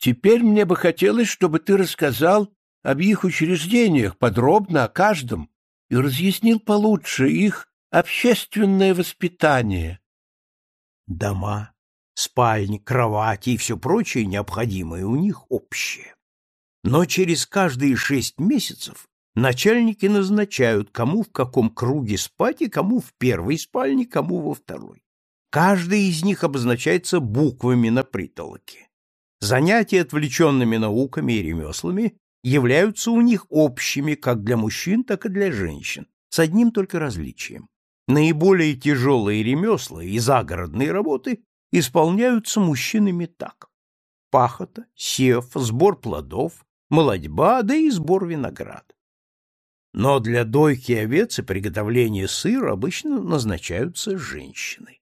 Теперь мне бы хотелось, чтобы ты рассказал об их учреждениях подробно о каждом и разъяснил получше их общественное воспитание. Дома, спальни, кровати и все прочее необходимое у них общее. Но через каждые шесть месяцев начальники назначают, кому в каком круге спать и кому в первой спальне, кому во второй. Каждый из них обозначается буквами на притолоке. Занятия отвлеченными науками и ремеслами являются у них общими как для мужчин, так и для женщин, с одним только различием. Наиболее тяжелые ремесла и загородные работы исполняются мужчинами так. Пахота, сев, сбор плодов, молодьба, да и сбор винограда. Но для дойки овец и приготовления сыра обычно назначаются женщины.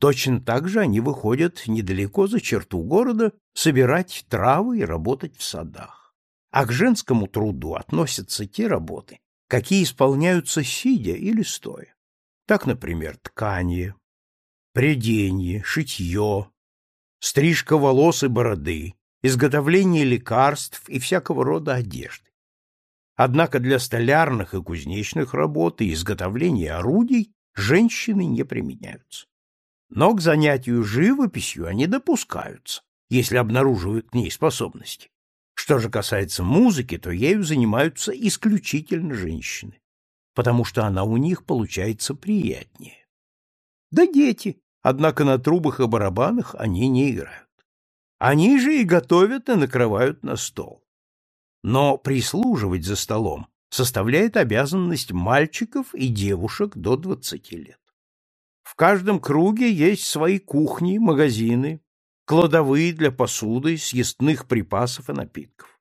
Точно так же они выходят недалеко за черту города собирать травы и работать в садах. А к женскому труду относятся те работы, какие исполняются сидя или стоя. Так, например, тканье, прядение, шитье, стрижка волос и бороды, изготовление лекарств и всякого рода одежды. Однако для столярных и кузнечных работ и изготовления орудий женщины не применяются но к занятию живописью они допускаются, если обнаруживают к ней способности. Что же касается музыки, то ею занимаются исключительно женщины, потому что она у них получается приятнее. Да дети, однако на трубах и барабанах они не играют. Они же и готовят и накрывают на стол. Но прислуживать за столом составляет обязанность мальчиков и девушек до 20 лет. В каждом круге есть свои кухни, магазины, кладовые для посуды, съестных припасов и напитков.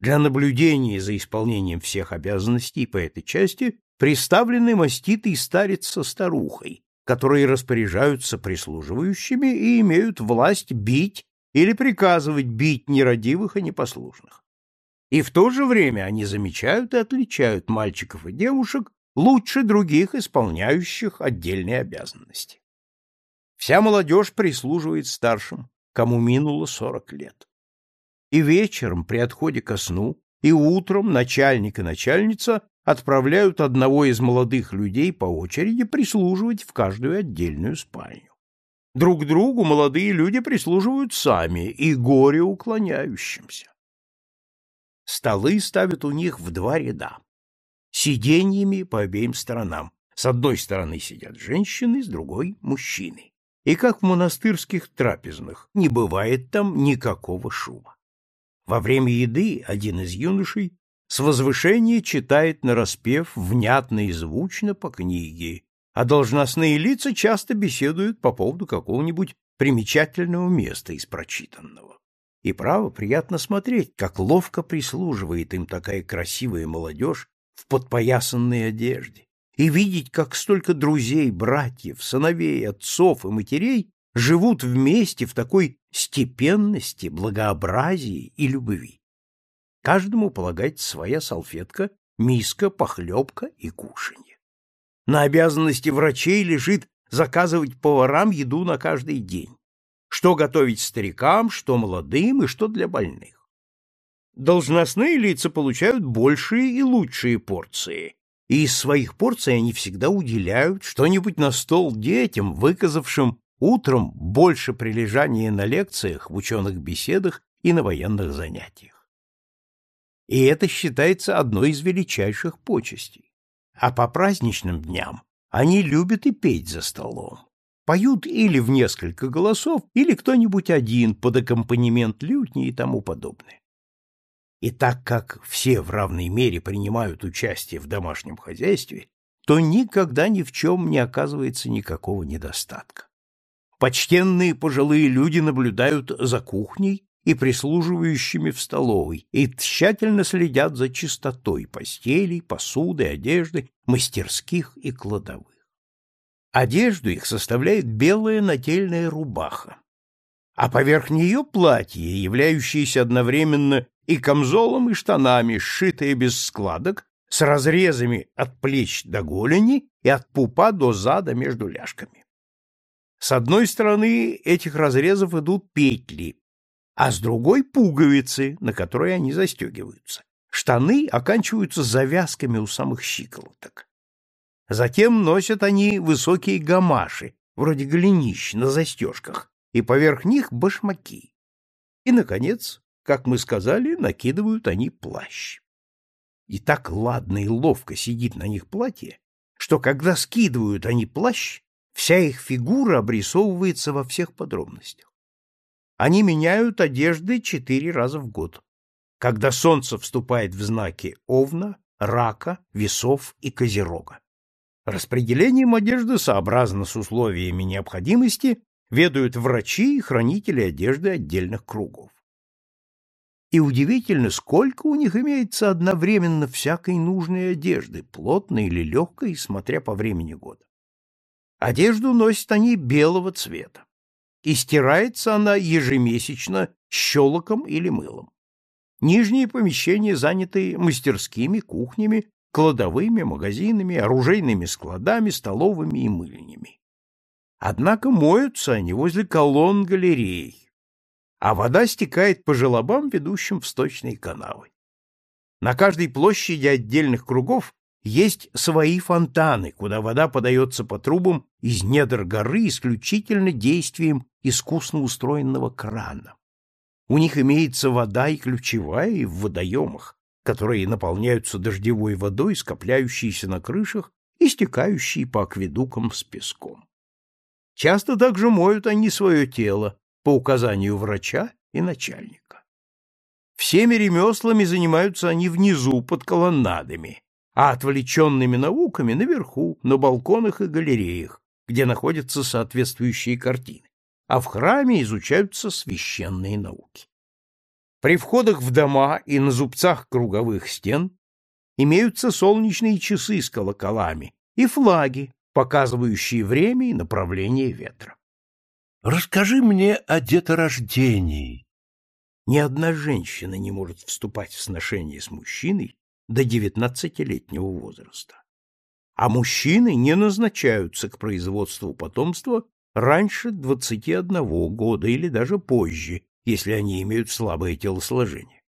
Для наблюдения за исполнением всех обязанностей по этой части приставлены маститый старец со старухой, которые распоряжаются прислуживающими и имеют власть бить или приказывать бить нерадивых и непослушных. И в то же время они замечают и отличают мальчиков и девушек лучше других, исполняющих отдельные обязанности. Вся молодежь прислуживает старшим, кому минуло сорок лет. И вечером при отходе ко сну, и утром начальник и начальница отправляют одного из молодых людей по очереди прислуживать в каждую отдельную спальню. Друг другу молодые люди прислуживают сами и горе уклоняющимся. Столы ставят у них в два ряда сиденьями по обеим сторонам. С одной стороны сидят женщины, с другой — мужчины. И как в монастырских трапезных, не бывает там никакого шума. Во время еды один из юношей с возвышения читает нараспев внятно и звучно по книге, а должностные лица часто беседуют по поводу какого-нибудь примечательного места из прочитанного. И право приятно смотреть, как ловко прислуживает им такая красивая молодежь в подпоясанной одежде, и видеть, как столько друзей, братьев, сыновей, отцов и матерей живут вместе в такой степенности, благообразии и любви. Каждому полагается своя салфетка, миска, похлебка и кушанье. На обязанности врачей лежит заказывать поварам еду на каждый день. Что готовить старикам, что молодым и что для больных должностные лица получают большие и лучшие порции, и из своих порций они всегда уделяют что-нибудь на стол детям, выказавшим утром больше прилежания на лекциях, в ученых беседах и на военных занятиях. И это считается одной из величайших почестей. А по праздничным дням они любят и петь за столом. Поют или в несколько голосов, или кто-нибудь один под аккомпанемент лютни и тому подобное. И так как все в равной мере принимают участие в домашнем хозяйстве, то никогда ни в чем не оказывается никакого недостатка. Почтенные пожилые люди наблюдают за кухней и прислуживающими в столовой и тщательно следят за чистотой постелей, посуды, одежды, мастерских и кладовых. Одежду их составляет белая нательная рубаха, а поверх нее платье, являющееся одновременно и камзолом, и штанами, сшитые без складок, с разрезами от плеч до голени и от пупа до зада между ляжками. С одной стороны этих разрезов идут петли, а с другой — пуговицы, на которые они застегиваются. Штаны оканчиваются завязками у самых щиколоток. Затем носят они высокие гамаши, вроде голенищ на застежках, и поверх них башмаки. И, наконец, как мы сказали, накидывают они плащ. И так ладно и ловко сидит на них платье, что когда скидывают они плащ, вся их фигура обрисовывается во всех подробностях. Они меняют одежды четыре раза в год, когда солнце вступает в знаки Овна, Рака, Весов и Козерога. Распределением одежды сообразно с условиями необходимости ведают врачи и хранители одежды отдельных кругов. И удивительно, сколько у них имеется одновременно всякой нужной одежды, плотной или легкой, смотря по времени года. Одежду носят они белого цвета, и стирается она ежемесячно щелоком или мылом. Нижние помещения заняты мастерскими, кухнями, кладовыми, магазинами, оружейными складами, столовыми и мыльнями. Однако моются они возле колонн галерей, а вода стекает по желобам, ведущим в сточные канавы. На каждой площади отдельных кругов есть свои фонтаны, куда вода подается по трубам из недр горы исключительно действием искусно устроенного крана. У них имеется вода и ключевая, и в водоемах, которые наполняются дождевой водой, скопляющейся на крышах и стекающей по акведукам с песком. Часто также моют они свое тело по указанию врача и начальника. Всеми ремеслами занимаются они внизу, под колоннадами, а отвлеченными науками наверху, на балконах и галереях, где находятся соответствующие картины, а в храме изучаются священные науки. При входах в дома и на зубцах круговых стен имеются солнечные часы с колоколами и флаги, показывающие время и направление ветра. Расскажи мне о деторождении. Ни одна женщина не может вступать в сношение с мужчиной до девятнадцатилетнего возраста. А мужчины не назначаются к производству потомства раньше двадцати одного года или даже позже, если они имеют слабое телосложение.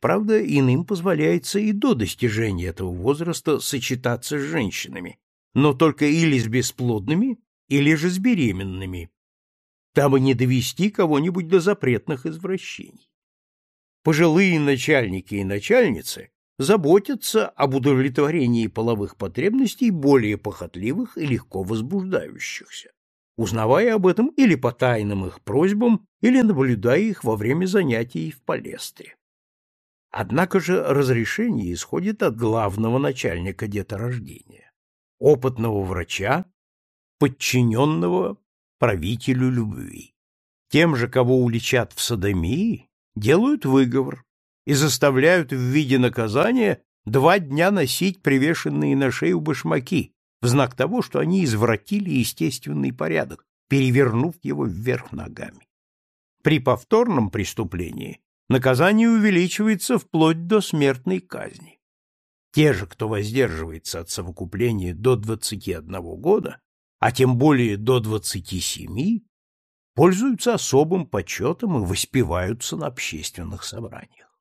Правда, иным позволяется и до достижения этого возраста сочетаться с женщинами, но только или с бесплодными, или же с беременными, дабы не довести кого-нибудь до запретных извращений. Пожилые начальники и начальницы заботятся об удовлетворении половых потребностей более похотливых и легко возбуждающихся, узнавая об этом или по тайным их просьбам, или наблюдая их во время занятий в палестре. Однако же разрешение исходит от главного начальника деторождения опытного врача, подчиненного правителю любви. Тем же, кого уличат в садомии, делают выговор и заставляют в виде наказания два дня носить привешенные на шею башмаки в знак того, что они извратили естественный порядок, перевернув его вверх ногами. При повторном преступлении наказание увеличивается вплоть до смертной казни. Те же, кто воздерживается от совокупления до 21 года, а тем более до 27, пользуются особым почетом и воспеваются на общественных собраниях.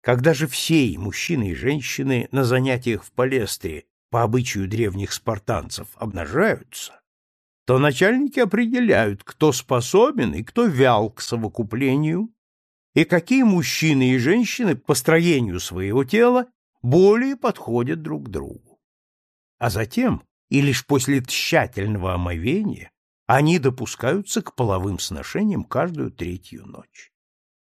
Когда же все, и мужчины, и женщины, на занятиях в палестре по обычаю древних спартанцев обнажаются, то начальники определяют, кто способен и кто вял к совокуплению, и какие мужчины и женщины по строению своего тела более подходят друг другу. А затем, и лишь после тщательного омовения, они допускаются к половым сношениям каждую третью ночь.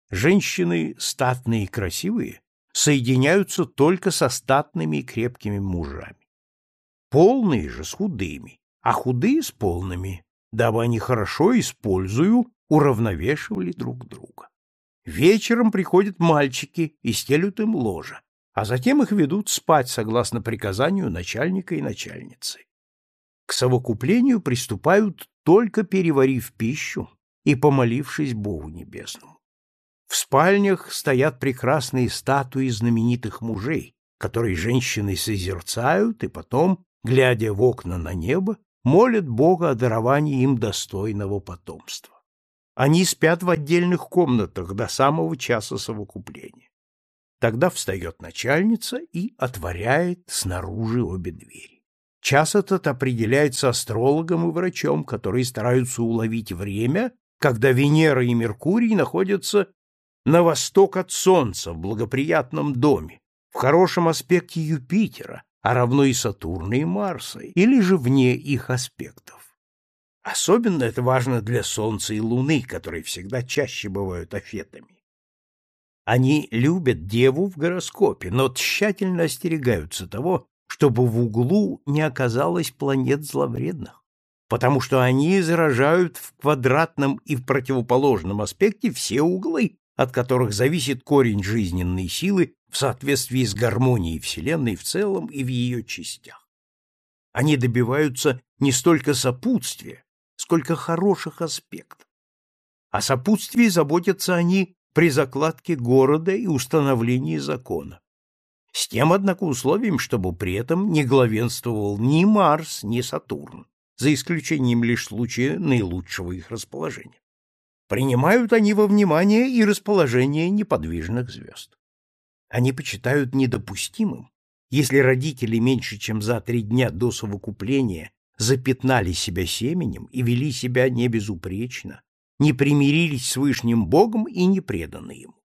Женщины, статные и красивые, соединяются только со статными и крепкими мужами. Полные же с худыми, а худые с полными, дабы они хорошо, используя, уравновешивали друг друга. Вечером приходят мальчики и стелют им ложа, а затем их ведут спать согласно приказанию начальника и начальницы. К совокуплению приступают только переварив пищу и помолившись Богу Небесному. В спальнях стоят прекрасные статуи знаменитых мужей, которые женщины созерцают и потом, глядя в окна на небо, молят Бога о даровании им достойного потомства. Они спят в отдельных комнатах до самого часа совокупления. Тогда встает начальница и отворяет снаружи обе двери. Час этот определяется астрологом и врачом, которые стараются уловить время, когда Венера и Меркурий находятся на восток от Солнца в благоприятном доме, в хорошем аспекте Юпитера, а равно и Сатурна и Марса, или же вне их аспектов. Особенно это важно для Солнца и Луны, которые всегда чаще бывают афетами. Они любят Деву в гороскопе, но тщательно остерегаются того, чтобы в углу не оказалось планет зловредных, потому что они заражают в квадратном и в противоположном аспекте все углы, от которых зависит корень жизненной силы в соответствии с гармонией Вселенной в целом и в ее частях. Они добиваются не столько сопутствия, сколько хороших аспектов. О сопутствии заботятся они при закладке города и установлении закона. С тем, однако, условием, чтобы при этом не главенствовал ни Марс, ни Сатурн, за исключением лишь случая наилучшего их расположения. Принимают они во внимание и расположение неподвижных звезд. Они почитают недопустимым, если родители меньше чем за три дня до совокупления запятнали себя семенем и вели себя небезупречно, не примирились с Вышним Богом и не преданы Ему.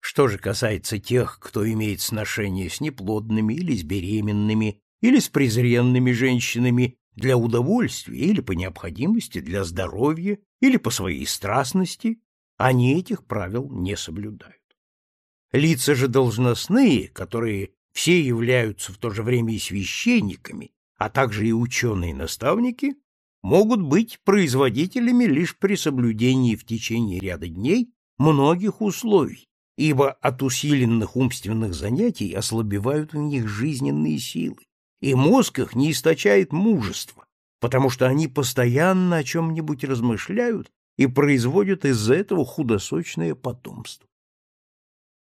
Что же касается тех, кто имеет сношение с неплодными или с беременными, или с презренными женщинами для удовольствия или по необходимости для здоровья или по своей страстности, они этих правил не соблюдают. Лица же должностные, которые все являются в то же время и священниками, а также и ученые-наставники, могут быть производителями лишь при соблюдении в течение ряда дней многих условий, ибо от усиленных умственных занятий ослабевают в них жизненные силы, и мозг их не источает мужества, потому что они постоянно о чем-нибудь размышляют и производят из-за этого худосочное потомство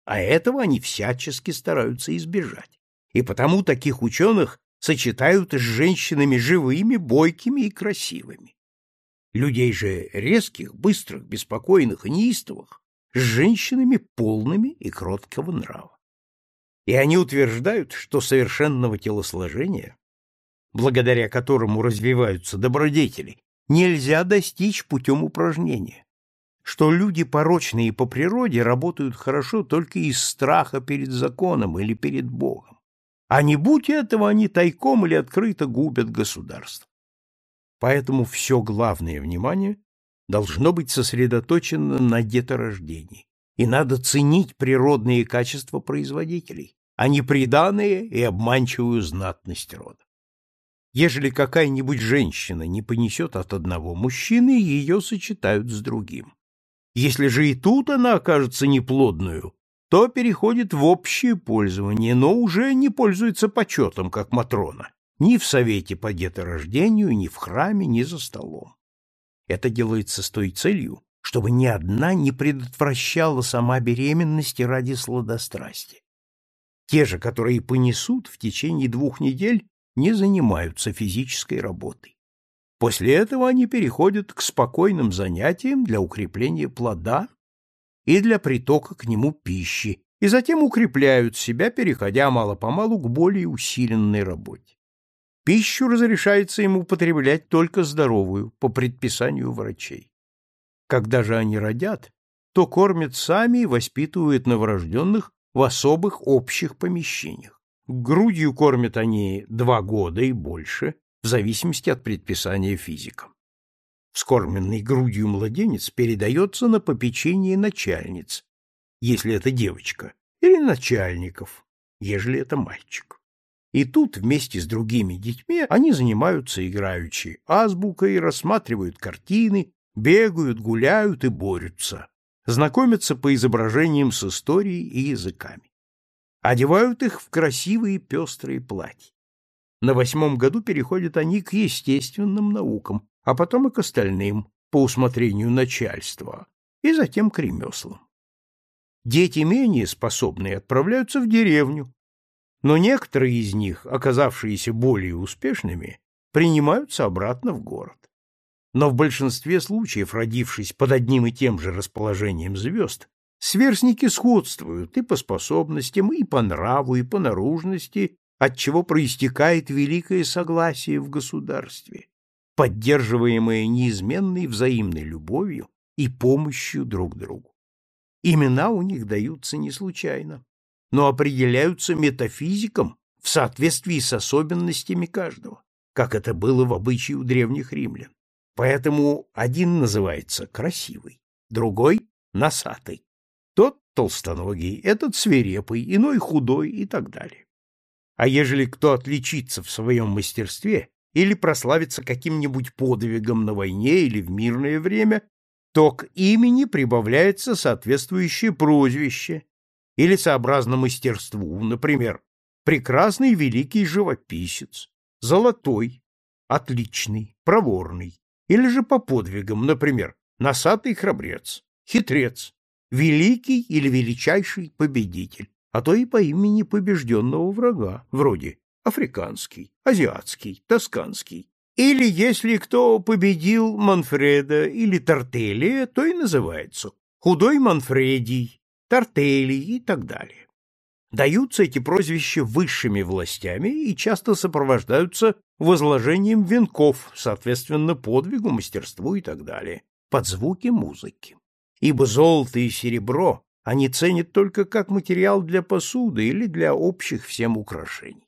а этого они всячески стараются избежать. И потому таких ученых сочетают с женщинами живыми, бойкими и красивыми. Людей же резких, быстрых, беспокойных и неистовых с женщинами полными и кроткого нрава. И они утверждают, что совершенного телосложения, благодаря которому развиваются добродетели, нельзя достичь путем упражнения, что люди порочные по природе работают хорошо только из страха перед законом или перед Богом. А не будь этого, они тайком или открыто губят государство. Поэтому все главное внимание должно быть сосредоточено на деторождении, и надо ценить природные качества производителей, а не приданные и обманчивую знатность рода. Ежели какая-нибудь женщина не понесет от одного мужчины, ее сочетают с другим. Если же и тут она окажется неплодную, то переходит в общее пользование, но уже не пользуется почетом, как Матрона, ни в совете по деторождению, ни в храме, ни за столом. Это делается с той целью, чтобы ни одна не предотвращала сама беременности ради сладострастия. Те же, которые понесут в течение двух недель, не занимаются физической работой. После этого они переходят к спокойным занятиям для укрепления плода и для притока к нему пищи, и затем укрепляют себя, переходя мало-помалу к более усиленной работе. Пищу разрешается ему употреблять только здоровую, по предписанию врачей. Когда же они родят, то кормят сами и воспитывают новорожденных в особых общих помещениях. Грудью кормят они два года и больше, в зависимости от предписания физика. Вскормленный грудью младенец передается на попечение начальниц, если это девочка, или начальников, ежели это мальчик. И тут вместе с другими детьми они занимаются играючи азбукой, рассматривают картины, бегают, гуляют и борются, знакомятся по изображениям с историей и языками. Одевают их в красивые пестрые платья. На восьмом году переходят они к естественным наукам, а потом и к остальным, по усмотрению начальства, и затем к ремеслам. Дети менее способные отправляются в деревню, но некоторые из них, оказавшиеся более успешными, принимаются обратно в город. Но в большинстве случаев, родившись под одним и тем же расположением звезд, сверстники сходствуют и по способностям, и по нраву, и по наружности, от чего проистекает великое согласие в государстве, поддерживаемое неизменной взаимной любовью и помощью друг другу. Имена у них даются не случайно, но определяются метафизиком в соответствии с особенностями каждого, как это было в обычае у древних римлян. Поэтому один называется красивый, другой — носатый, тот толстоногий, этот свирепый, иной худой и так далее. А ежели кто отличится в своем мастерстве или прославится каким-нибудь подвигом на войне или в мирное время, то к имени прибавляется соответствующее прозвище или сообразно мастерству, например, прекрасный великий живописец, золотой, отличный, проворный, или же по подвигам, например, носатый храбрец, хитрец, великий или величайший победитель, а то и по имени побежденного врага, вроде африканский, азиатский, тосканский. Или, если кто победил Манфреда или Тартелия, то и называется худой Манфредий, Тартелий и так далее. Даются эти прозвища высшими властями и часто сопровождаются возложением венков, соответственно, подвигу, мастерству и так далее, под звуки музыки. Ибо золото и серебро они ценят только как материал для посуды или для общих всем украшений.